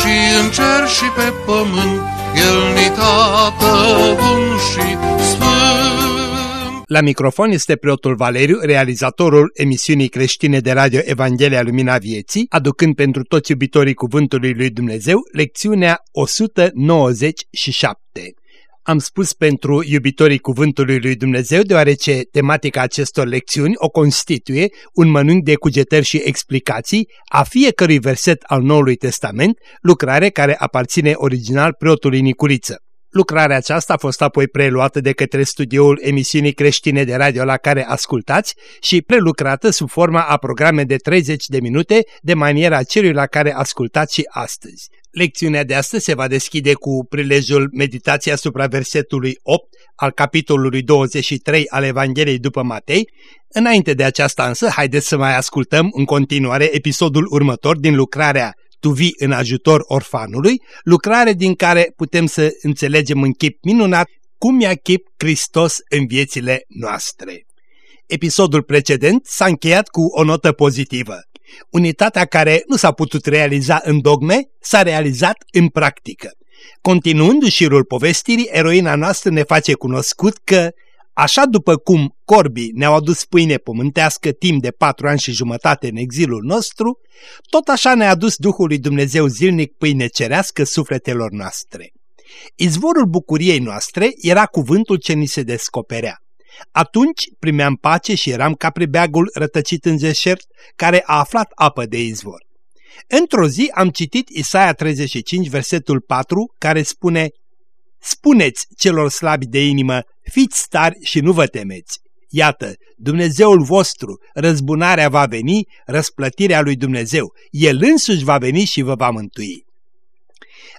și în cer și pe pământ, El ni tată bun și sfânt. La microfon este preotul Valeriu, realizatorul emisiunii creștine de radio Evanghelia Lumina Vieții, aducând pentru toți iubitorii Cuvântului Lui Dumnezeu lecțiunea 197. Am spus pentru iubitorii Cuvântului Lui Dumnezeu, deoarece tematica acestor lecțiuni o constituie un mănânc de cugetări și explicații a fiecărui verset al Noului Testament, lucrare care aparține original preotului Nicuriță. Lucrarea aceasta a fost apoi preluată de către studioul emisiunii creștine de radio la care ascultați și prelucrată sub forma a programe de 30 de minute de maniera celui la care ascultați și astăzi. Lecțiunea de astăzi se va deschide cu prilejul meditației asupra versetului 8 al capitolului 23 al Evangheliei după Matei. Înainte de aceasta însă, haideți să mai ascultăm în continuare episodul următor din lucrarea tu vii în ajutor orfanului, lucrare din care putem să înțelegem în chip minunat cum ia chip Hristos în viețile noastre. Episodul precedent s-a încheiat cu o notă pozitivă. Unitatea care nu s-a putut realiza în dogme s-a realizat în practică. Continuând șirul povestirii, eroina noastră ne face cunoscut că Așa după cum corbii ne-au adus pâine pământească timp de patru ani și jumătate în exilul nostru, tot așa ne-a adus Duhul lui Dumnezeu zilnic pâine cerească sufletelor noastre. Izvorul bucuriei noastre era cuvântul ce ni se descoperea. Atunci primeam pace și eram ca pribeagul rătăcit în deșert care a aflat apă de izvor. Într-o zi am citit Isaia 35, versetul 4, care spune Spuneți celor slabi de inimă, fiți stari și nu vă temeți. Iată, Dumnezeul vostru, răzbunarea va veni, răsplătirea lui Dumnezeu. El însuși va veni și vă va mântui.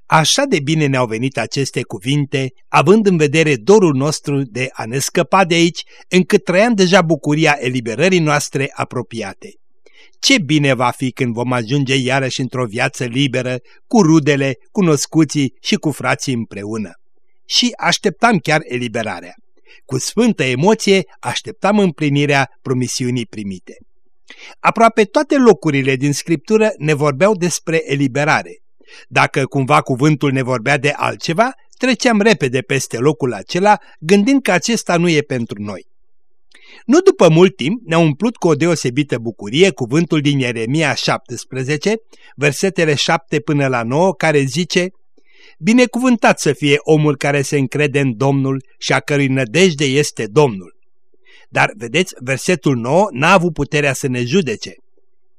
Așa de bine ne-au venit aceste cuvinte, având în vedere dorul nostru de a ne scăpa de aici, încât trăiam deja bucuria eliberării noastre apropiate. Ce bine va fi când vom ajunge iarăși într-o viață liberă, cu rudele, cunoscuții și cu frații împreună și așteptam chiar eliberarea. Cu sfântă emoție așteptam împlinirea promisiunii primite. Aproape toate locurile din Scriptură ne vorbeau despre eliberare. Dacă cumva cuvântul ne vorbea de altceva, treceam repede peste locul acela, gândind că acesta nu e pentru noi. Nu după mult timp ne-a umplut cu o deosebită bucurie cuvântul din Ieremia 17, versetele 7 până la 9, care zice Binecuvântat să fie omul care se încrede în Domnul și a cărui nădejde este Domnul. Dar, vedeți, versetul 9 n-a avut puterea să ne judece,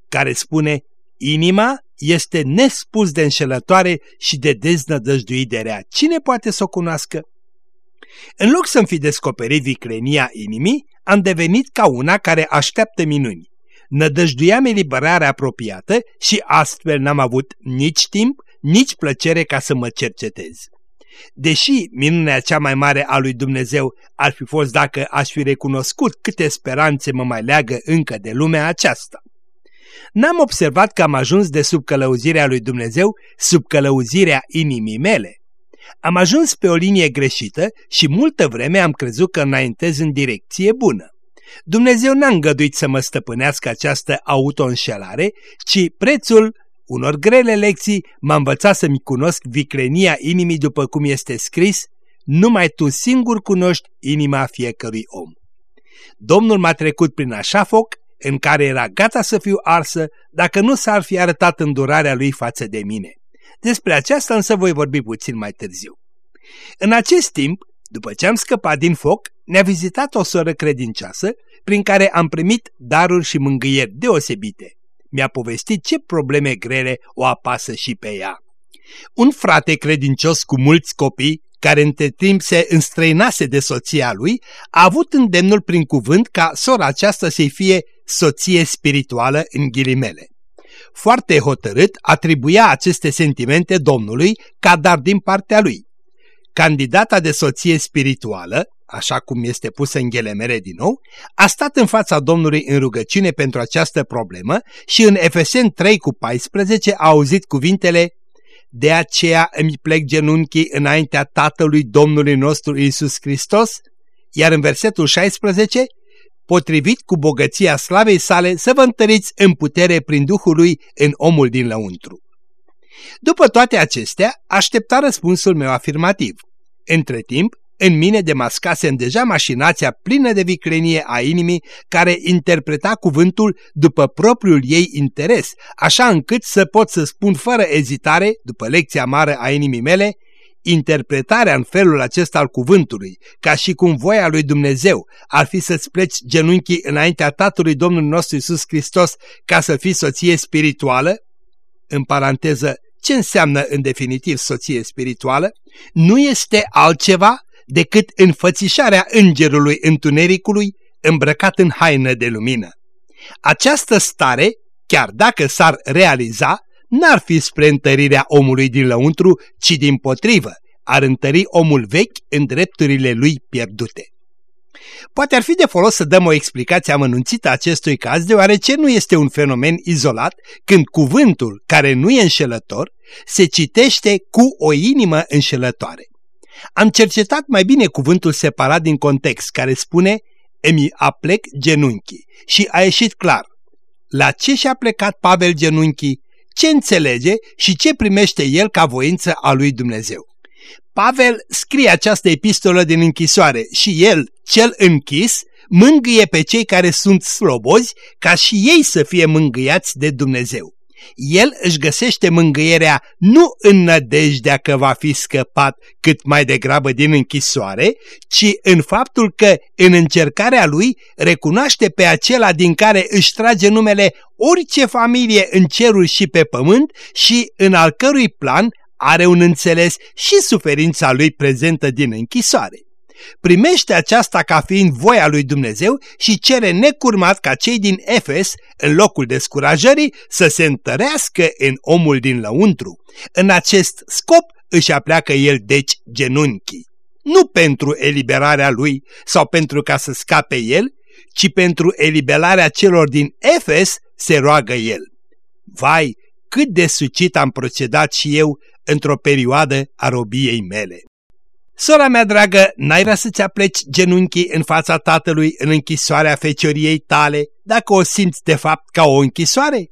care spune, inima este nespus de înșelătoare și de deznădăjduit de rea. Cine poate să o cunoască? În loc să-mi fi descoperit viclenia inimii, am devenit ca una care așteaptă minuni. Nădăjduiam eliberarea apropiată și astfel n-am avut nici timp, nici plăcere ca să mă cercetez. Deși minunea cea mai mare a lui Dumnezeu ar fi fost dacă aș fi recunoscut câte speranțe mă mai leagă încă de lumea aceasta. N-am observat că am ajuns de sub călăuzirea lui Dumnezeu, sub călăuzirea inimii mele. Am ajuns pe o linie greșită și multă vreme am crezut că înaintez în direcție bună. Dumnezeu n-a îngăduit să mă stăpânească această autoînșelare, ci prețul unor grele lecții m-a învățat să-mi cunosc viclenia inimii după cum este scris, numai tu singur cunoști inima fiecărui om. Domnul m-a trecut prin așa foc în care era gata să fiu arsă dacă nu s-ar fi arătat îndurarea lui față de mine. Despre aceasta însă voi vorbi puțin mai târziu. În acest timp, după ce am scăpat din foc, ne-a vizitat o soră credincioasă prin care am primit daruri și mângâieri deosebite mi-a povestit ce probleme grele o apasă și pe ea. Un frate credincios cu mulți copii, care între timp se înstrăinase de soția lui, a avut îndemnul prin cuvânt ca sora aceasta să-i fie soție spirituală în ghilimele. foarte hotărât atribuia aceste sentimente Domnului ca dar din partea lui. Candidata de soție spirituală, așa cum este pusă în ghelemere din nou, a stat în fața Domnului în rugăciune pentru această problemă și în Efesen 3 cu 14 a auzit cuvintele De aceea îmi plec genunchii înaintea Tatălui Domnului nostru Isus Hristos, iar în versetul 16 potrivit cu bogăția slavei sale, să vă întăriți în putere prin Duhul lui în omul din lăuntru. După toate acestea, aștepta răspunsul meu afirmativ. Între timp, în mine demascasem deja mașinația plină de viclenie a inimii care interpreta cuvântul după propriul ei interes, așa încât să pot să spun fără ezitare, după lecția mare a inimii mele, interpretarea în felul acesta al cuvântului, ca și cum voia lui Dumnezeu ar fi să-ți pleci genunchii înaintea Tatălui Domnului nostru Isus Hristos ca să fii soție spirituală, în paranteză, ce înseamnă în definitiv soție spirituală, nu este altceva decât înfățișarea îngerului întunericului îmbrăcat în haină de lumină. Această stare, chiar dacă s-ar realiza, n-ar fi spre întărirea omului din lăuntru, ci din potrivă, ar întări omul vechi în drepturile lui pierdute. Poate ar fi de folos să dăm o explicație amănunțită a acestui caz, deoarece nu este un fenomen izolat când cuvântul, care nu e înșelător, se citește cu o inimă înșelătoare. Am cercetat mai bine cuvântul separat din context, care spune Emi aplec genunchii și a ieșit clar. La ce și-a plecat Pavel genunchii? ce înțelege și ce primește el ca voință a lui Dumnezeu. Pavel scrie această epistolă din închisoare și el, cel închis, mângâie pe cei care sunt slobozi ca și ei să fie mângâiați de Dumnezeu el își găsește mângâierea nu în nădejdea că va fi scăpat cât mai degrabă din închisoare, ci în faptul că în încercarea lui recunoaște pe acela din care își trage numele orice familie în cerul și pe pământ și în al cărui plan are un înțeles și suferința lui prezentă din închisoare primește aceasta ca fiind voia lui Dumnezeu și cere necurmat ca cei din Efes, în locul descurajării, să se întărească în omul din lăuntru. În acest scop își apleacă el deci genunchii. Nu pentru eliberarea lui sau pentru ca să scape el, ci pentru eliberarea celor din Efes se roagă el. Vai, cât de sucit am procedat și eu într-o perioadă a robiei mele! Sora mea dragă, n-ai vrea să-ți apleci genunchii în fața tatălui în închisoarea fecioriei tale, dacă o simți de fapt ca o închisoare?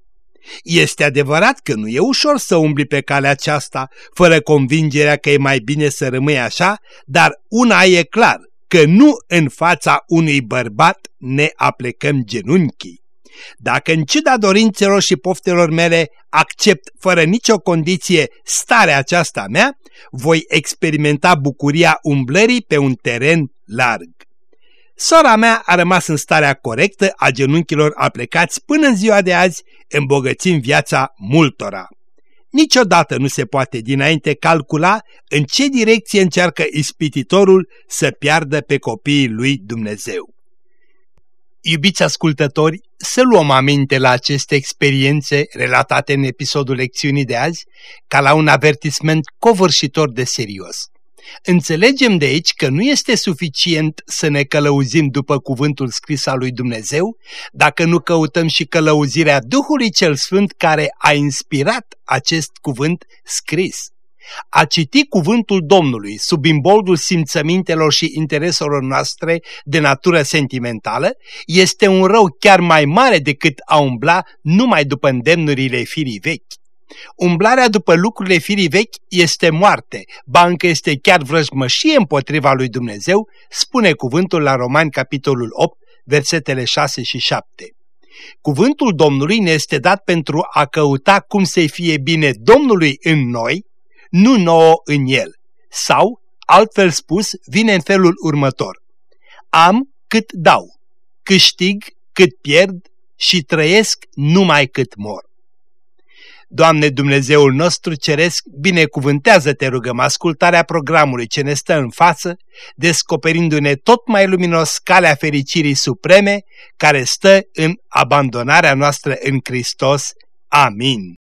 Este adevărat că nu e ușor să umbli pe calea aceasta, fără convingerea că e mai bine să rămâi așa, dar una e clar, că nu în fața unui bărbat ne aplecăm genunchii. Dacă în ciuda dorințelor și poftelor mele accept fără nicio condiție starea aceasta mea, voi experimenta bucuria umblării pe un teren larg. Sora mea a rămas în starea corectă a genunchilor aplecați până în ziua de azi, îmbogățind viața multora. Niciodată nu se poate dinainte calcula în ce direcție încearcă ispititorul să piardă pe copiii lui Dumnezeu. Iubiți ascultători, să luăm aminte la aceste experiențe relatate în episodul lecțiunii de azi ca la un avertisment covârșitor de serios. Înțelegem de aici că nu este suficient să ne călăuzim după cuvântul scris al lui Dumnezeu, dacă nu căutăm și călăuzirea Duhului cel Sfânt care a inspirat acest cuvânt scris. A citi cuvântul Domnului sub imboldul simțămintelor și intereselor noastre de natură sentimentală este un rău chiar mai mare decât a umbla numai după îndemnurile firii vechi. Umblarea după lucrurile firii vechi este moarte, bancă este chiar vrăjmășie împotriva lui Dumnezeu, spune cuvântul la Romani capitolul 8, versetele 6 și 7. Cuvântul Domnului ne este dat pentru a căuta cum să fie bine Domnului în noi, nu nouă în el. Sau, altfel spus, vine în felul următor. Am cât dau, câștig cât pierd și trăiesc numai cât mor. Doamne Dumnezeul nostru ceresc, binecuvântează-te rugăm ascultarea programului ce ne stă în față, descoperindu-ne tot mai luminos calea fericirii supreme care stă în abandonarea noastră în Hristos. Amin.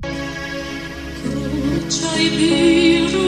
Try beer.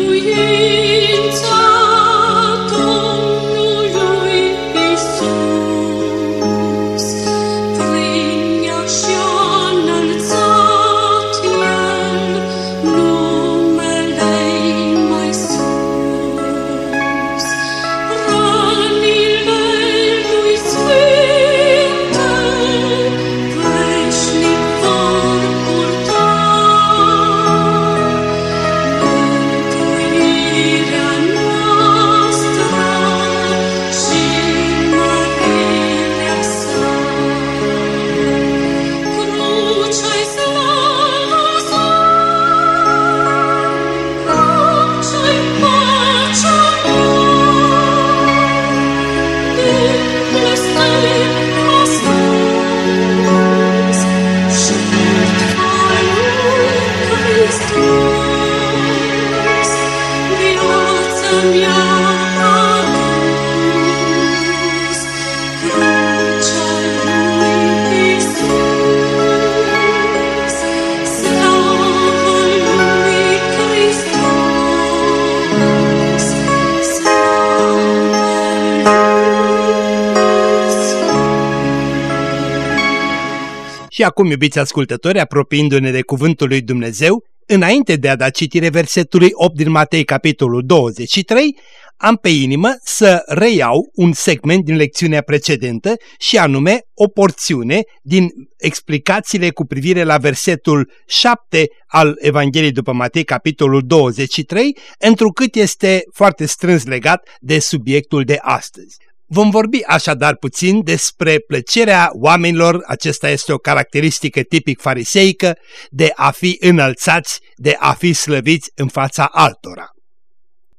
Și acum, iubiți ascultători, apropiindu-ne de Cuvântul lui Dumnezeu, înainte de a da citire versetului 8 din Matei, capitolul 23, am pe inimă să reiau un segment din lecțiunea precedentă și anume o porțiune din explicațiile cu privire la versetul 7 al Evangheliei după Matei, capitolul 23, întrucât este foarte strâns legat de subiectul de astăzi. Vom vorbi așadar puțin despre plăcerea oamenilor, acesta este o caracteristică tipic fariseică, de a fi înălțați, de a fi slăviți în fața altora.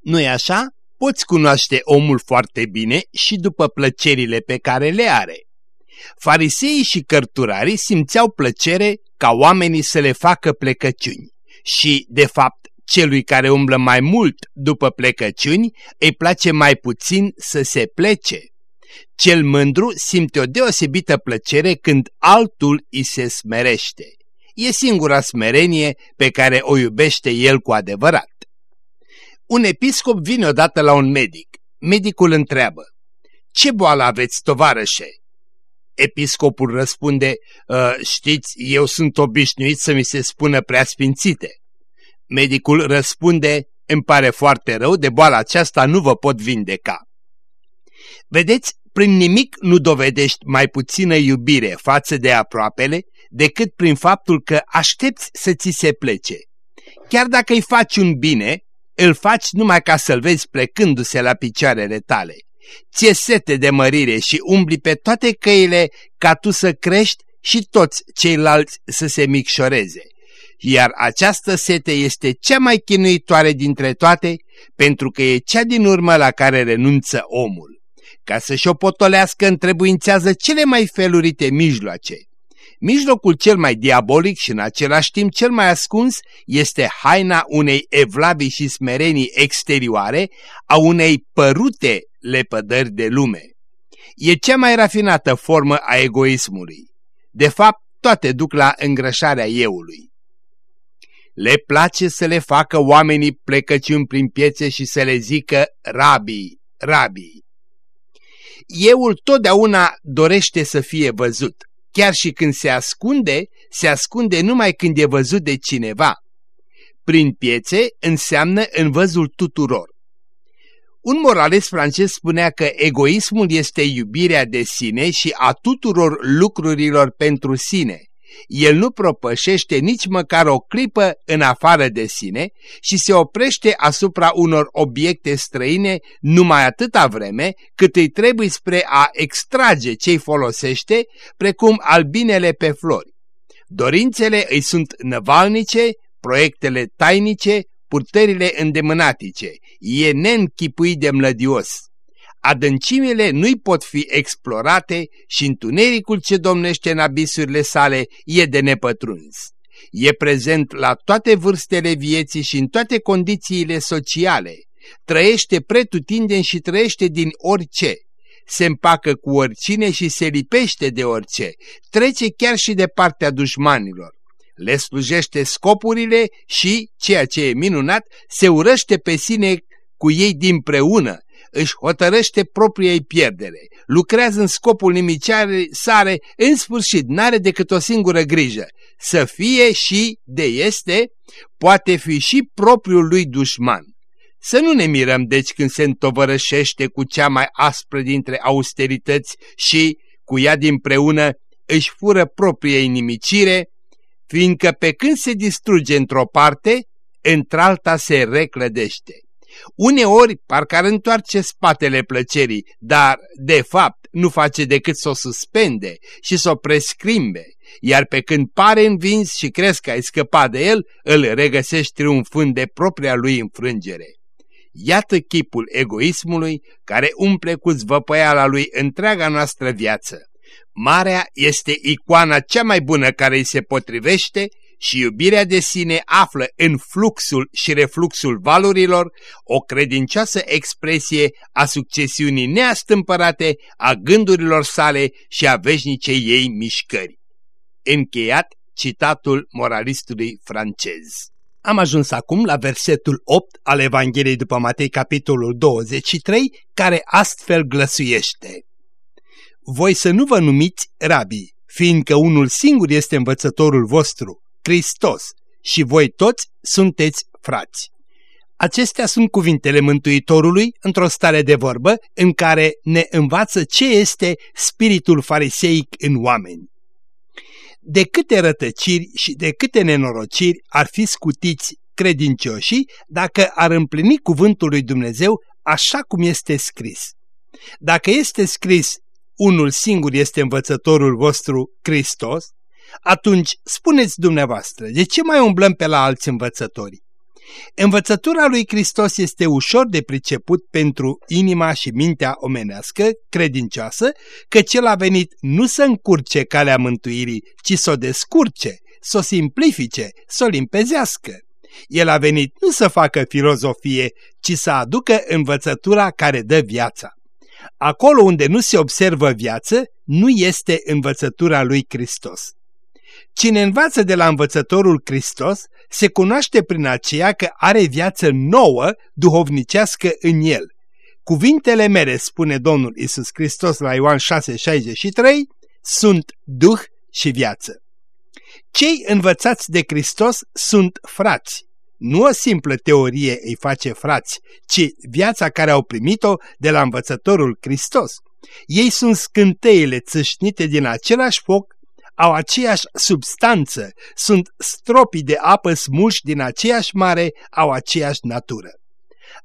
nu e așa? Poți cunoaște omul foarte bine și după plăcerile pe care le are. Fariseii și cărturarii simțeau plăcere ca oamenii să le facă plecăciuni și, de fapt, celui care umblă mai mult după plecăciuni îi place mai puțin să se plece. Cel mândru simte o deosebită plăcere când altul îi se smerește. E singura smerenie pe care o iubește el cu adevărat. Un episcop vine odată la un medic. Medicul întreabă, Ce boală aveți, tovarășe?" Episcopul răspunde, "Ă, Știți, eu sunt obișnuit să mi se spună prea sfințite." Medicul răspunde, Îmi pare foarte rău, de boala aceasta nu vă pot vindeca. Vedeți, prin nimic nu dovedești mai puțină iubire față de aproapele decât prin faptul că aștepți să ți se plece. Chiar dacă îi faci un bine, îl faci numai ca să-l vezi plecându-se la picioarele tale. Ție sete de mărire și umbli pe toate căile ca tu să crești și toți ceilalți să se micșoreze. Iar această sete este cea mai chinuitoare dintre toate, pentru că e cea din urmă la care renunță omul. Ca să-și o potolească întrebuințează cele mai felurite mijloace. Mijlocul cel mai diabolic și în același timp cel mai ascuns este haina unei evlavii și smerenii exterioare a unei părute lepădări de lume. E cea mai rafinată formă a egoismului. De fapt, toate duc la îngrășarea euului. Le place să le facă oamenii plecăciuni prin piețe și să le zică rabii, rabii. Euul totdeauna dorește să fie văzut. Chiar și când se ascunde, se ascunde numai când e văzut de cineva. Prin piețe înseamnă în văzul tuturor. Un moralist francez spunea că egoismul este iubirea de sine și a tuturor lucrurilor pentru sine. El nu propășește nici măcar o clipă în afară de sine și se oprește asupra unor obiecte străine numai atâta vreme cât îi trebuie spre a extrage ce-i folosește, precum albinele pe flori. Dorințele îi sunt năvalnice, proiectele tainice, purtările îndemânatice. E neînchipuit de mlădios. Adâncimile nu-i pot fi explorate și întunericul ce domnește în abisurile sale e de nepătruns. E prezent la toate vârstele vieții și în toate condițiile sociale. Trăiește pretutindeni și trăiește din orice. Se împacă cu oricine și se lipește de orice. Trece chiar și de partea dușmanilor. le slujește scopurile și, ceea ce e minunat, se urăște pe sine cu ei dinpreună, își hotărăște propria ei pierdere, lucrează în scopul nimiciare sare, în sfârșit n-are decât o singură grijă, să fie și de este, poate fi și propriul lui dușman. Să nu ne mirăm deci când se întovărășește cu cea mai aspră dintre austerități și, cu ea dinpreună, își fură propria inimicire, fiindcă pe când se distruge într-o parte, într-alta se reclădește. Uneori parcă ar întoarce spatele plăcerii, dar, de fapt, nu face decât să o suspende și să o prescrimbe, iar pe când pare învins și crezi că ai scăpat de el, îl regăsești triumfând de propria lui înfrângere. Iată chipul egoismului care umple cu zvăpăiala lui întreaga noastră viață. Marea este icoana cea mai bună care îi se potrivește și iubirea de sine află în fluxul și refluxul valurilor o credincioasă expresie a succesiunii neastâmpărate a gândurilor sale și a veșnicei ei mișcări. Încheiat citatul moralistului francez. Am ajuns acum la versetul 8 al Evangheliei după Matei, capitolul 23, care astfel glăsuiește. Voi să nu vă numiți rabii, fiindcă unul singur este învățătorul vostru, Hristos, și voi toți sunteți frați. Acestea sunt cuvintele Mântuitorului într-o stare de vorbă în care ne învață ce este spiritul fariseic în oameni. De câte rătăciri și de câte nenorociri ar fi scutiți credincioșii dacă ar împlini cuvântul lui Dumnezeu așa cum este scris. Dacă este scris, unul singur este învățătorul vostru, Hristos, atunci spuneți dumneavoastră, de ce mai umblăm pe la alți învățători? Învățătura lui Hristos este ușor de priceput pentru inima și mintea omenească, credincioasă, că cel a venit nu să încurce calea mântuirii, ci să o descurce, să o simplifice, să o limpezească. El a venit nu să facă filozofie, ci să aducă învățătura care dă viața. Acolo unde nu se observă viață, nu este învățătura lui Hristos. Cine învață de la învățătorul Hristos se cunoaște prin aceea că are viață nouă, duhovnicească în el. Cuvintele mele, spune Domnul Isus Hristos la Ioan 6,63, sunt duh și viață. Cei învățați de Hristos sunt frați. Nu o simplă teorie îi face frați, ci viața care au primit-o de la învățătorul Hristos. Ei sunt scânteile țâșnite din același foc au aceeași substanță, sunt stropii de apă smulși din aceeași mare, au aceeași natură.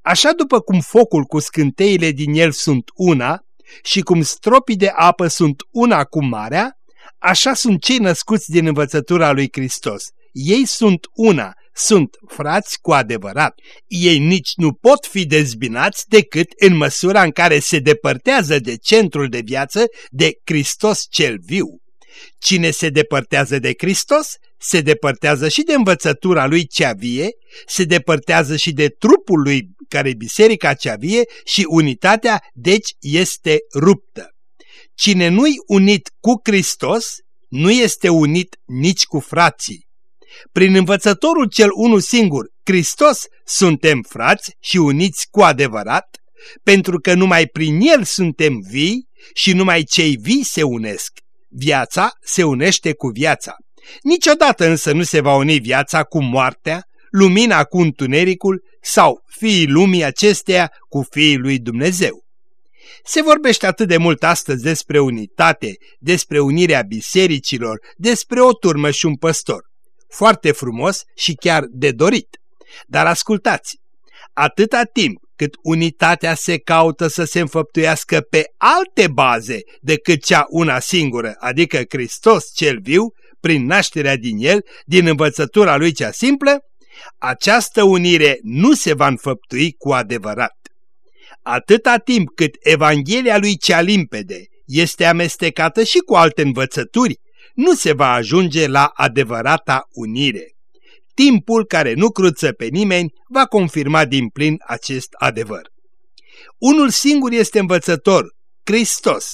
Așa după cum focul cu scânteile din el sunt una și cum stropii de apă sunt una cu marea, așa sunt cei născuți din învățătura lui Hristos. Ei sunt una, sunt frați cu adevărat. Ei nici nu pot fi dezbinați decât în măsura în care se depărtează de centrul de viață, de Hristos cel viu. Cine se depărtează de Hristos, se depărtează și de învățătura lui cea vie, se depărtează și de trupul lui care e biserica cea vie și unitatea, deci, este ruptă. Cine nu-i unit cu Hristos, nu este unit nici cu frații. Prin învățătorul cel unu singur, Hristos, suntem frați și uniți cu adevărat, pentru că numai prin el suntem vii și numai cei vii se unesc. Viața se unește cu viața. Niciodată însă nu se va uni viața cu moartea, lumina cu întunericul sau fiii lumii acesteia cu fiii lui Dumnezeu. Se vorbește atât de mult astăzi despre unitate, despre unirea bisericilor, despre o turmă și un păstor. Foarte frumos și chiar de dorit. Dar ascultați, atâta timp cât unitatea se caută să se înfăptuiască pe alte baze decât cea una singură, adică Hristos cel viu, prin nașterea din el, din învățătura lui cea simplă, această unire nu se va înfăptui cu adevărat. Atâta timp cât Evanghelia lui cea limpede este amestecată și cu alte învățături, nu se va ajunge la adevărata unire timpul care nu cruță pe nimeni va confirma din plin acest adevăr. Unul singur este învățător, Hristos,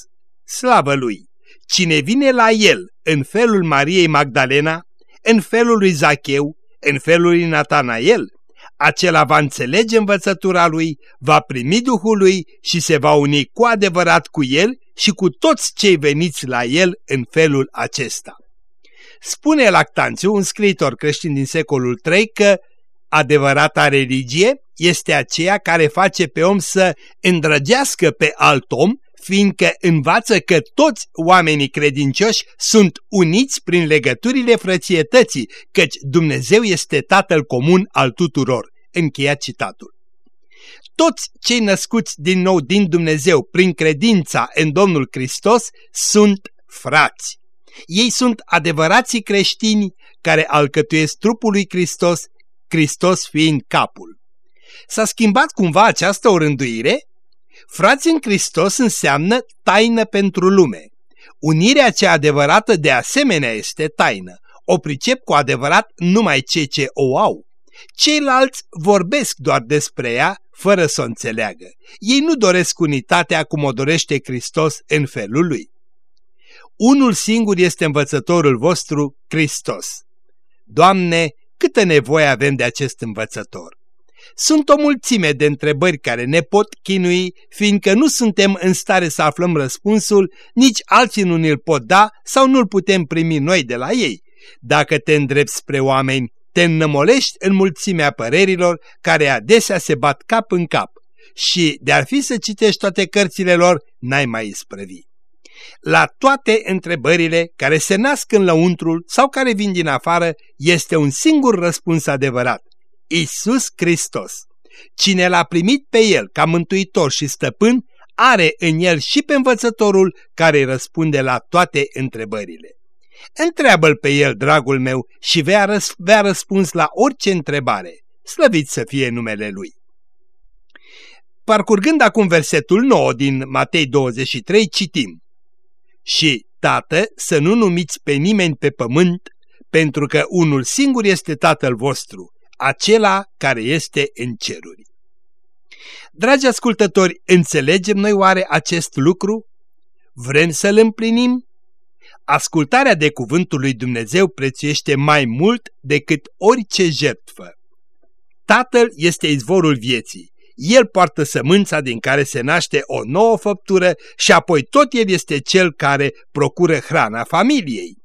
slavă Lui. Cine vine la El în felul Mariei Magdalena, în felul lui Zacheu, în felul lui Natanael, acela va înțelege învățătura lui, va primi Duhul lui și se va uni cu adevărat cu el și cu toți cei veniți la el în felul acesta. Spune Lactanțiu, un scriitor creștin din secolul III, că adevărata religie este aceea care face pe om să îndrăgească pe alt om, fiindcă învață că toți oamenii credincioși sunt uniți prin legăturile frățietății, căci Dumnezeu este Tatăl comun al tuturor. Încheia citatul. Toți cei născuți din nou din Dumnezeu prin credința în Domnul Hristos sunt frați. Ei sunt adevărații creștini care alcătuiesc trupul lui Hristos, Hristos fiind capul. S-a schimbat cumva această orânduire? Frați în Hristos înseamnă taină pentru lume. Unirea cea adevărată de asemenea este taină. O pricep cu adevărat numai cei ce o au. Ceilalți vorbesc doar despre ea fără să o înțeleagă. Ei nu doresc unitatea cum o dorește Hristos în felul lui. Unul singur este învățătorul vostru, Hristos. Doamne, câtă nevoie avem de acest învățător! Sunt o mulțime de întrebări care ne pot chinui, fiindcă nu suntem în stare să aflăm răspunsul, nici alții nu ne-l pot da sau nu-l putem primi noi de la ei. Dacă te îndrepți spre oameni, te înnămolești în mulțimea părerilor care adesea se bat cap în cap și de-ar fi să citești toate cărțile lor, n-ai mai isprăvi. La toate întrebările care se nasc în lăuntrul sau care vin din afară, este un singur răspuns adevărat. Isus Hristos. Cine l-a primit pe El ca mântuitor și stăpân, are în el și pe învățătorul care răspunde la toate întrebările. Întreabă-l pe el, dragul meu, și vea, răs vea răspuns la orice întrebare. Slăvit să fie numele lui. Parcurgând acum versetul 9 din Matei 23, citim. Și, tată, să nu numiți pe nimeni pe pământ, pentru că unul singur este tatăl vostru, acela care este în ceruri. Dragi ascultători, înțelegem noi oare acest lucru? Vrem să-l împlinim? Ascultarea de cuvântul lui Dumnezeu prețuiește mai mult decât orice jertfă. Tatăl este izvorul vieții. El poartă sămânța din care se naște o nouă făptură și apoi tot el este cel care procură hrana familiei.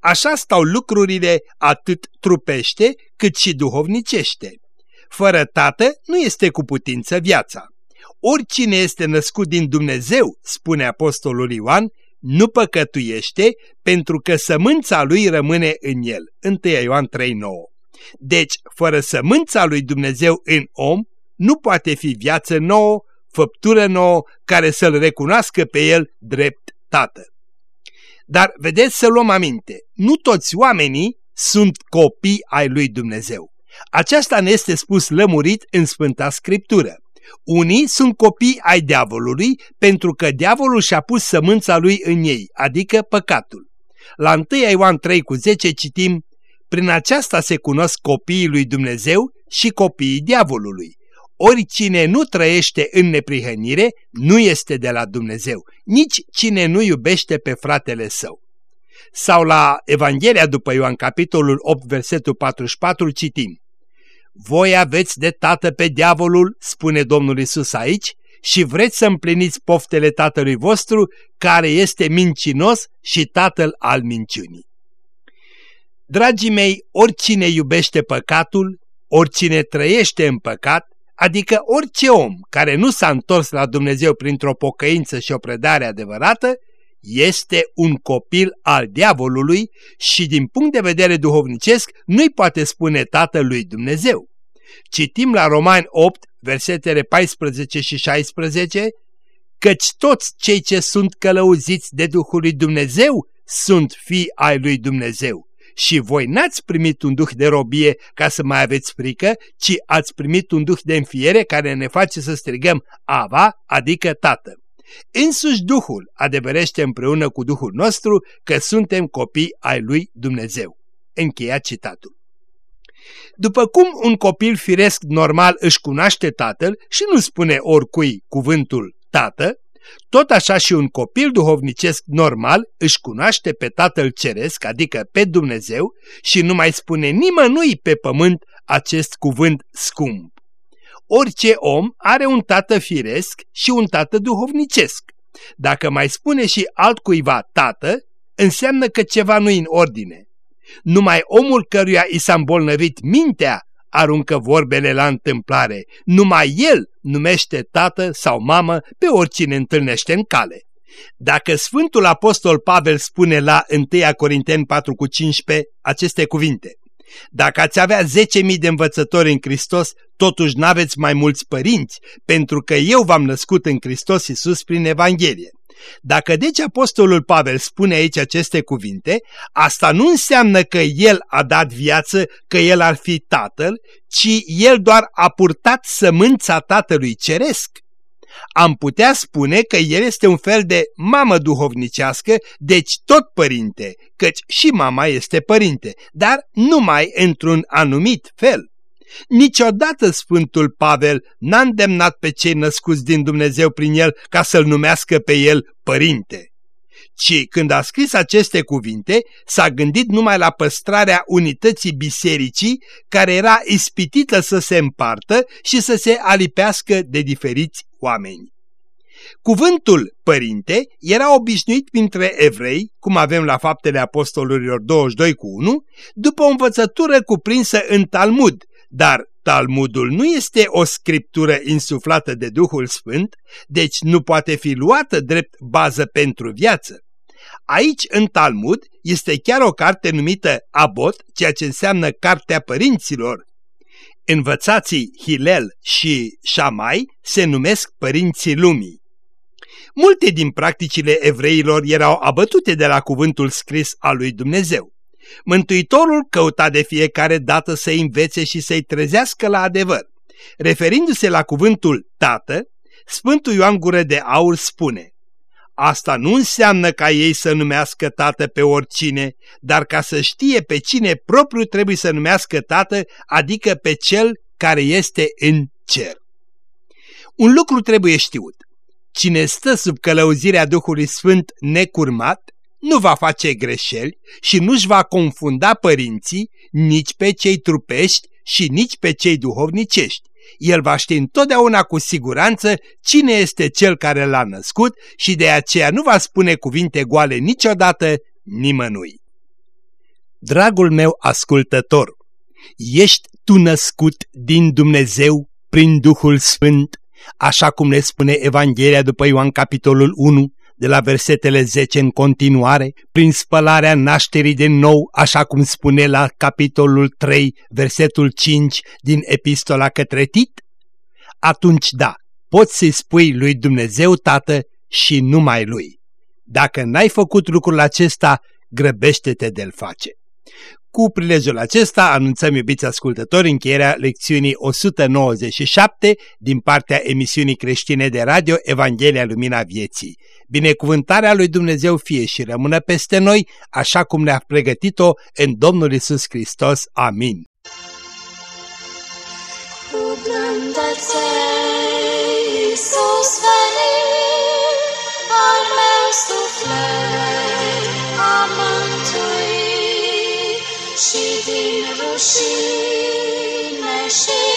Așa stau lucrurile atât trupește cât și duhovnicește. Fără tată nu este cu putință viața. Oricine este născut din Dumnezeu, spune apostolul Ioan, nu păcătuiește pentru că sămânța lui rămâne în el. 1 Ioan 3.9 Deci, fără sămânța lui Dumnezeu în om, nu poate fi viață nouă, făptură nouă, care să-L recunoască pe El drept Tată. Dar vedeți să luăm aminte, nu toți oamenii sunt copii ai lui Dumnezeu. Aceasta ne este spus lămurit în Sfânta Scriptură. Unii sunt copii ai diavolului pentru că diavolul și-a pus sămânța lui în ei, adică păcatul. La 1 Ioan 3 cu 10 citim, Prin aceasta se cunosc copiii lui Dumnezeu și copiii diavolului. Oricine nu trăiește în neprihănire nu este de la Dumnezeu, nici cine nu iubește pe fratele său. Sau la Evanghelia după Ioan, capitolul 8, versetul 44, citim. Voi aveți de tată pe diavolul, spune Domnul Isus aici, și vreți să împliniți poftele tatălui vostru, care este mincinos și tatăl al minciunii. Dragii mei, oricine iubește păcatul, oricine trăiește în păcat, adică orice om care nu s-a întors la Dumnezeu printr-o pocăință și o predare adevărată, este un copil al diavolului și din punct de vedere duhovnicesc nu-i poate spune tatăl lui Dumnezeu. Citim la Romani 8, versetele 14 și 16, căci toți cei ce sunt călăuziți de Duhul lui Dumnezeu sunt fii ai lui Dumnezeu. Și voi n-ați primit un duh de robie ca să mai aveți frică, ci ați primit un duh de înfiere care ne face să strigăm Ava, adică Tată. Însuși Duhul adeverește împreună cu Duhul nostru că suntem copii ai lui Dumnezeu. Încheia citatul. După cum un copil firesc normal își cunoaște tatăl și nu spune oricui cuvântul tată, Tot așa și un copil duhovnicesc normal își cunoaște pe Tatăl Ceresc, adică pe Dumnezeu, și nu mai spune nimănui pe pământ acest cuvânt scump. Orice om are un tată firesc și un tată duhovnicesc. Dacă mai spune și altcuiva tată, înseamnă că ceva nu în ordine. Numai omul căruia i s-a îmbolnăvit mintea aruncă vorbele la întâmplare. Numai el numește tată sau mamă pe oricine întâlnește în cale. Dacă Sfântul Apostol Pavel spune la 1 Corinteni 4,15 aceste cuvinte, Dacă ați avea 10.000 de învățători în Hristos, totuși n-aveți mai mulți părinți, pentru că eu v-am născut în Hristos Iisus prin Evanghelie. Dacă deci Apostolul Pavel spune aici aceste cuvinte, asta nu înseamnă că el a dat viață, că el ar fi tatăl, ci el doar a purtat sămânța tatălui ceresc. Am putea spune că el este un fel de mamă duhovnicească, deci tot părinte, căci și mama este părinte, dar numai într-un anumit fel. Niciodată Sfântul Pavel n-a îndemnat pe cei născuți din Dumnezeu prin el ca să-l numească pe el părinte. Ci când a scris aceste cuvinte, s-a gândit numai la păstrarea unității bisericii care era ispitită să se împartă și să se alipească de diferiți oameni. Cuvântul părinte era obișnuit printre evrei, cum avem la faptele apostolilor 22 cu 1, după o învățătură cuprinsă în Talmud, dar Talmudul nu este o scriptură insuflată de Duhul Sfânt, deci nu poate fi luată drept bază pentru viață. Aici, în Talmud, este chiar o carte numită Abot, ceea ce înseamnă Cartea Părinților. Învățații Hilel și Shamai se numesc Părinții Lumii. Multe din practicile evreilor erau abătute de la cuvântul scris al lui Dumnezeu. Mântuitorul căuta de fiecare dată să învețe și să-i trezească la adevăr. Referindu-se la cuvântul Tată, Sfântul Ioan Gură de Aur spune Asta nu înseamnă ca ei să numească tată pe oricine, dar ca să știe pe cine propriu trebuie să numească tată, adică pe cel care este în cer. Un lucru trebuie știut. Cine stă sub călăuzirea Duhului Sfânt necurmat, nu va face greșeli și nu-și va confunda părinții nici pe cei trupești și nici pe cei duhovnicești. El va ști întotdeauna cu siguranță cine este cel care l-a născut și de aceea nu va spune cuvinte goale niciodată nimănui. Dragul meu ascultător, ești tu născut din Dumnezeu prin Duhul Sfânt, așa cum ne spune Evanghelia după Ioan capitolul 1, de la versetele 10 în continuare, prin spălarea nașterii de nou, așa cum spune la capitolul 3, versetul 5 din epistola către Tit? Atunci da, poți să-i spui lui Dumnezeu Tată și numai lui. Dacă n-ai făcut lucrul acesta, grăbește-te de-l face. Cu prilejul acesta anunțăm, iubiți ascultători, încheierea lecțiunii 197 din partea emisiunii creștine de radio Evanghelia Lumina Vieții. Binecuvântarea lui Dumnezeu fie și rămână peste noi, așa cum ne-a pregătit-o în Domnul Isus Hristos. Amin. Cu blândețe, Iisus venit, al meu suflet mântuit și din rușine și